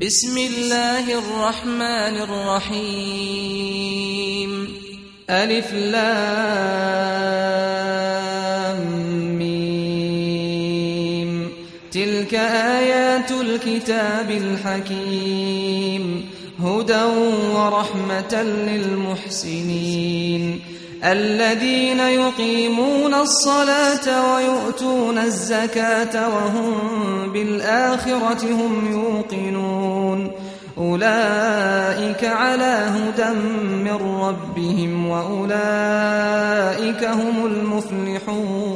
بسم الله الرحمن الرحيم ألف لام ميم تلك آيات الكتاب الحكيم هدى ورحمة للمحسنين الذين يقيمون الصلاة ويؤتون الزكاة وهم بالآخرة هم يوقنون أولئك على هدى من ربهم وأولئك هم المفلحون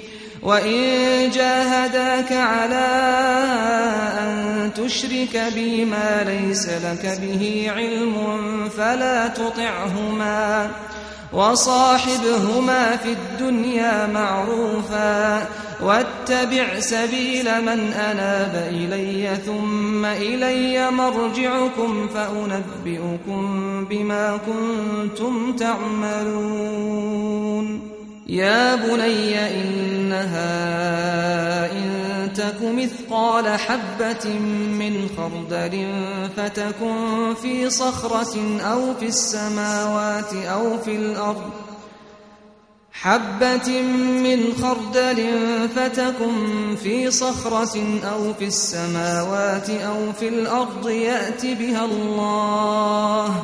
وإن جاهداك على أن تشرك بي ما ليس لك به علم فلا تطعهما وصاحبهما في الدنيا معروفا واتبع سبيل من أناب إلي ثم إلي مرجعكم فأنبئكم بما كنتم تعملون يا بني إنها إن تك مثقال حبة من خردل فتكن في صخرة أو في السماوات أو في الأرض حبة من خردل فتكن في صخرة أو في السماوات أو في الأرض يأت بها الله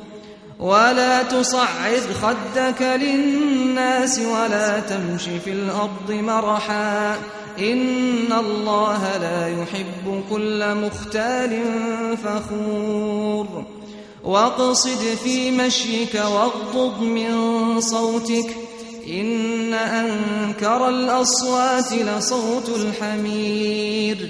ولا تصعد خدك للناس ولا تمش في الأرض مرحا. إن الله لا يحب كل مختال فخور. واقصد في مشيك واغضض من صوتك. إن أنكر الأصوات لصوت الحمير.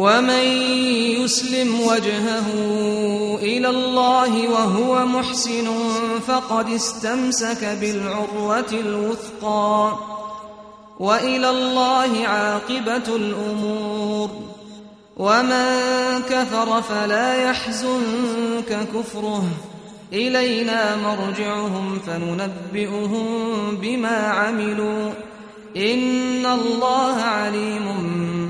ومن يسلم وجهه إلى الله وهو محسن فقد استمسك بالعروة الوثقى وإلى الله عاقبة الأمور ومن كفر فلا يحزنك كفره إلينا مرجعهم فننبئهم بما عملوا إن الله عليم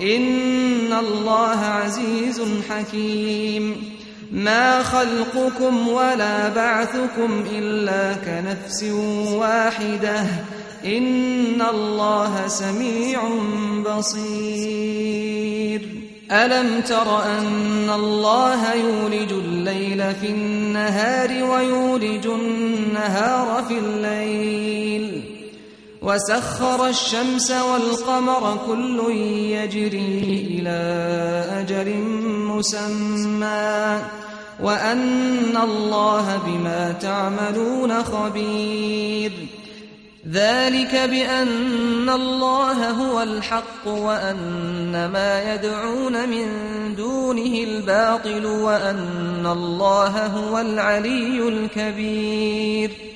إن الله عزيز حكيم ما خلقكم ولا بعثكم إلا كنفس واحدة إن الله سميع بصير ألم تر أن الله يولج الليل في النهار ويولج النهار في الليل وسخر الشمس والقمر كل يجري إلى أجل مسمى وأن الله بما تعملون خبير ذلك بأن الله هو الحق وأن ما يدعون من دونه الباطل وأن الله هو العلي الكبير